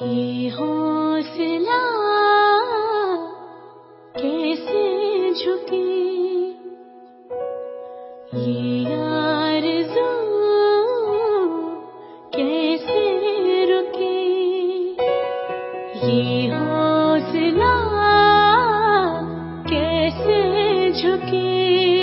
हौसला कैसे झुके? ये आरज़ू कैसे रुके? ये हौसला कैसे झुके?